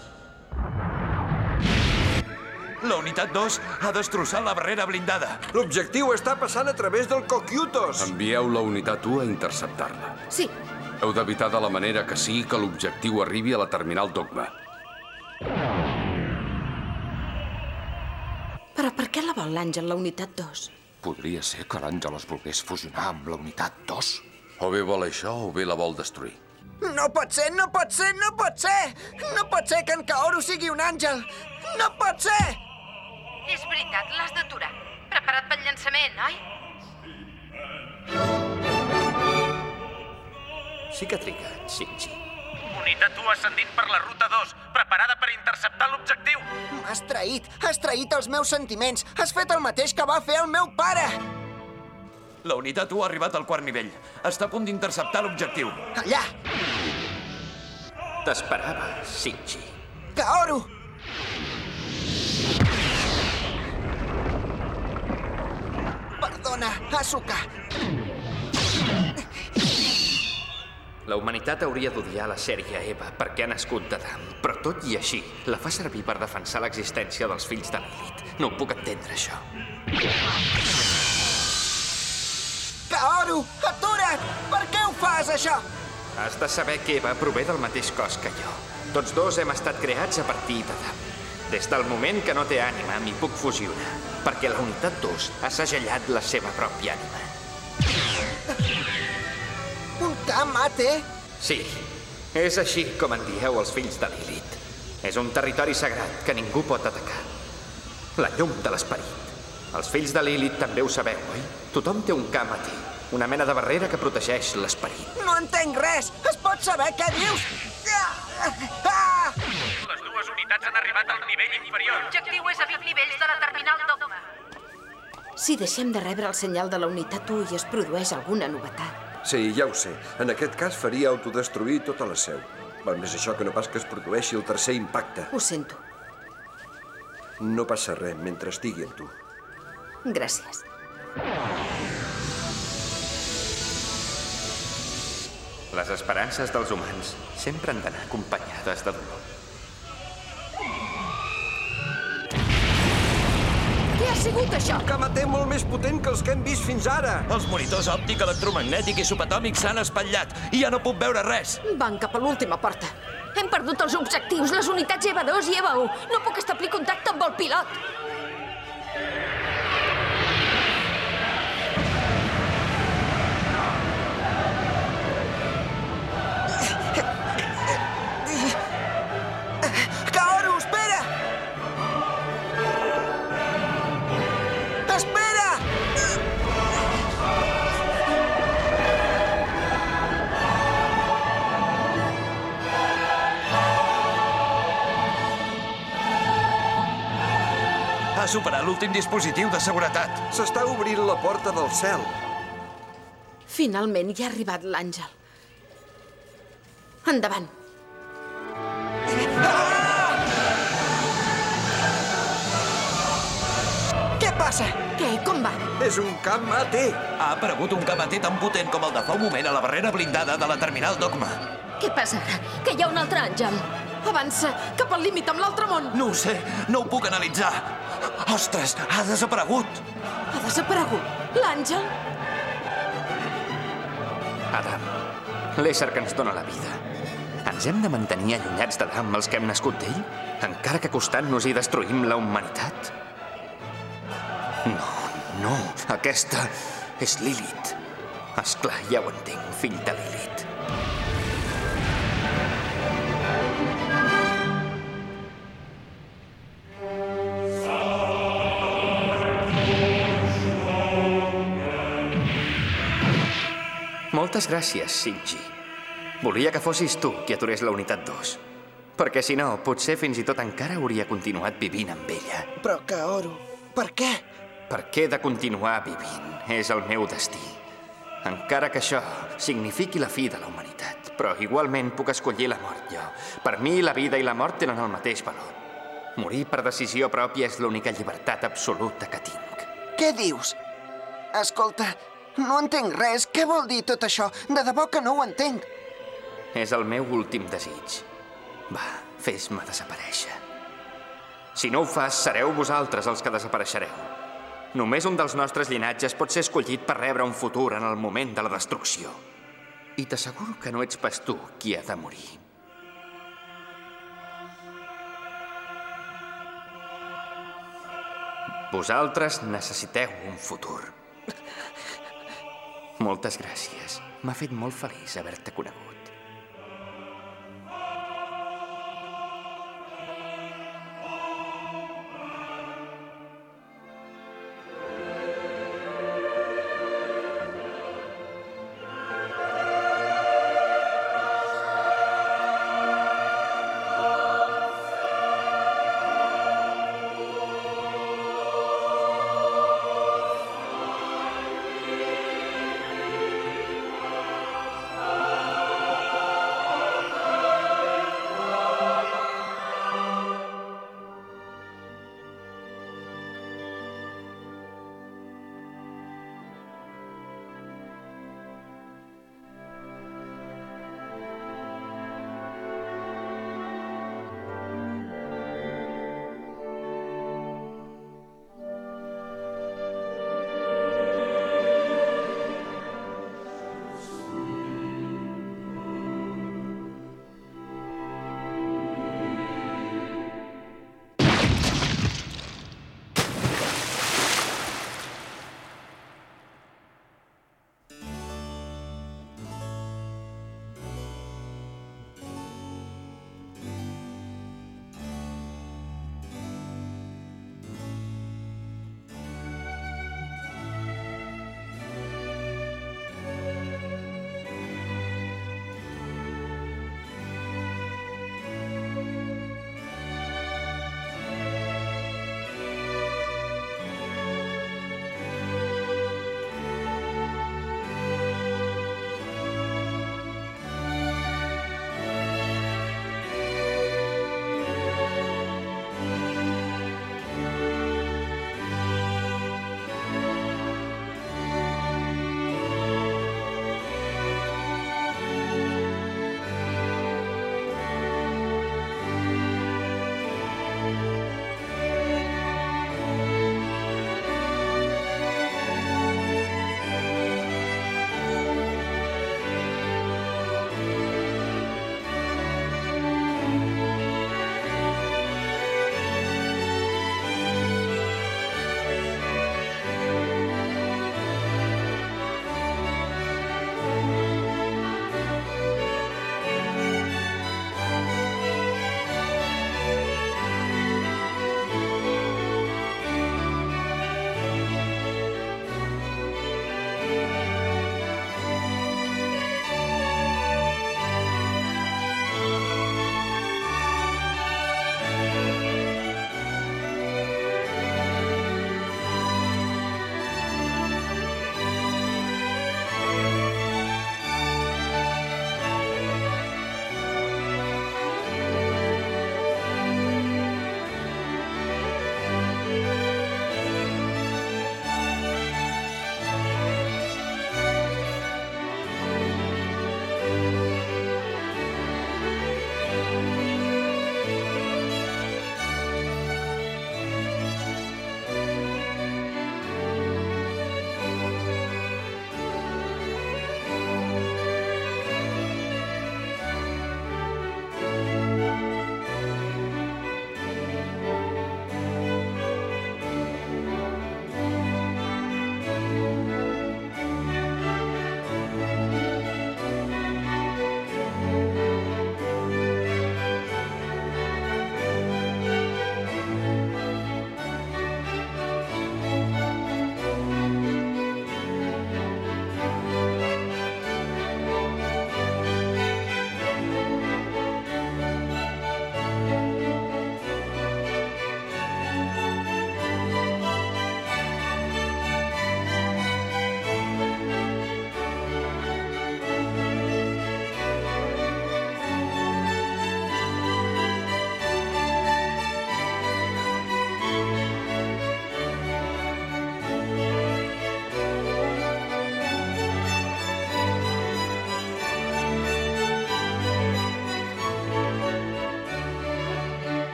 La unitat 2 ha destrossat la barrera blindada. L'objectiu està passant a través del Coquiutos. Envieu la unitat 1 a interceptar-la. Sí. Heu d'evitar de la manera que sigui que l'objectiu arribi a la terminal Dogma. Però per què la vol l'àngel, la unitat 2? Podria ser que l'àngel es volgués fusionar amb la unitat 2. O bé vol això o bé la vol destruir. No pot ser, no pot ser, no pot ser! No pot ser que en Kaoru sigui un àngel! No pot ser! És veritat, l'has d'aturar. Prepara't pel llançament, oi? Sí que ha trigat, Shinji. Unitat 1 ascendint per la ruta 2, preparada per interceptar l'objectiu. M'has traït, has traït els meus sentiments. Has fet el mateix que va fer el meu pare. La unitat 1 ha arribat al quart nivell. Està a punt d'interceptar l'objectiu. Allà! T'esperava, Shinji. Kaoru! Perdona, Asuka. La humanitat hauria d'odiar la sèrie Eva perquè ha nascut d'Adam, però tot i així la fa servir per defensar l'existència dels fills de Lilith. No ho puc entendre, això. Kaoru, atura't! Per què ho fas, això? Has de saber que Eva prové del mateix cos que jo. Tots dos hem estat creats a partir d'Adam. Des del moment que no té ànima, m'hi puc fusionar, perquè la unitat 2 ha segellat la seva pròpia ànima. Camp AT? Sí, és així com en dieu els fills de Lilith. És un territori sagrat que ningú pot atacar. La llum de l'esperit. Els fills de Lilith també ho sabeu, oi? Tothom té un camp AT, una mena de barrera que protegeix l'esperit. No entenc res! Es pot saber què dius? Ah! Les dues unitats han arribat al nivell inferior. L'objectiu és a 20 nivells de la terminal Dogma. Si deixem de rebre el senyal de la unitat 1 i es produeix alguna novetat, Sí, ja ho sé. En aquest cas faria autodestruir tota la seu. Val més això que no pas que es produeixi el tercer impacte. ho sento. No passa res mentre estigui amb tu. Gràcies. Les esperances dels humans sempre han d'anar acompanyades de dolor. Sigut això? Que té molt més potent que els que hem vist fins ara. Els monitors òptic, electromagnètic i subatòmic s'han espatllat i ja no puc veure res. Van cap a l'última porta. Hem perdut els objectius, les unitats EVA-2 i EVA-1. No puc establir contacte amb el pilot. Ha superat l'últim dispositiu de seguretat. S'està obrint la porta del cel. Finalment hi ha arribat l'àngel. Endavant. Què passa? Què? Com va? És un camp AT. Ha aparegut un camatè tan potent com el de fa un moment a la barrera blindada de la terminal Dogma. Què passa ara? Que hi ha un altre àngel. Avança cap al límit amb l'altre món. No ho sé, no ho puc analitzar. Ostres, ha desaparegut! Ha desaparegut. L'Àngel? Adam, l'ésser que ens dona la vida. Ens hem de mantenir allunyats d'Adam, els que hem nascut d'ell? Encara que costant-nos i destruïm la humanitat? No, no, aquesta és Lilith. Esclar, ja ho entenc, fill de Lilith. Moltes gràcies, Shinji. Volia que fossis tu qui aturés la unitat 2. Perquè si no, potser fins i tot encara hauria continuat vivint amb ella. Però, Kaoru, per què? Per què he de continuar vivint? És el meu destí. Encara que això signifiqui la fi de la humanitat. Però igualment puc escollir la mort jo. Per mi la vida i la mort tenen el mateix valor. Morir per decisió pròpia és l'única llibertat absoluta que tinc. Què dius? Escolta, no entenc res. Què vol dir tot això? De debò que no ho entenc. És el meu últim desig. Va, fes-me desaparèixer. Si no ho fas, sereu vosaltres els que desapareixereu. Només un dels nostres llinatges pot ser escollit per rebre un futur en el moment de la destrucció. I t'asseguro que no ets pas tu qui ha de morir. Vosaltres necessiteu un futur. Moltes gràcies. M'ha fet molt feliç haver-te conegut.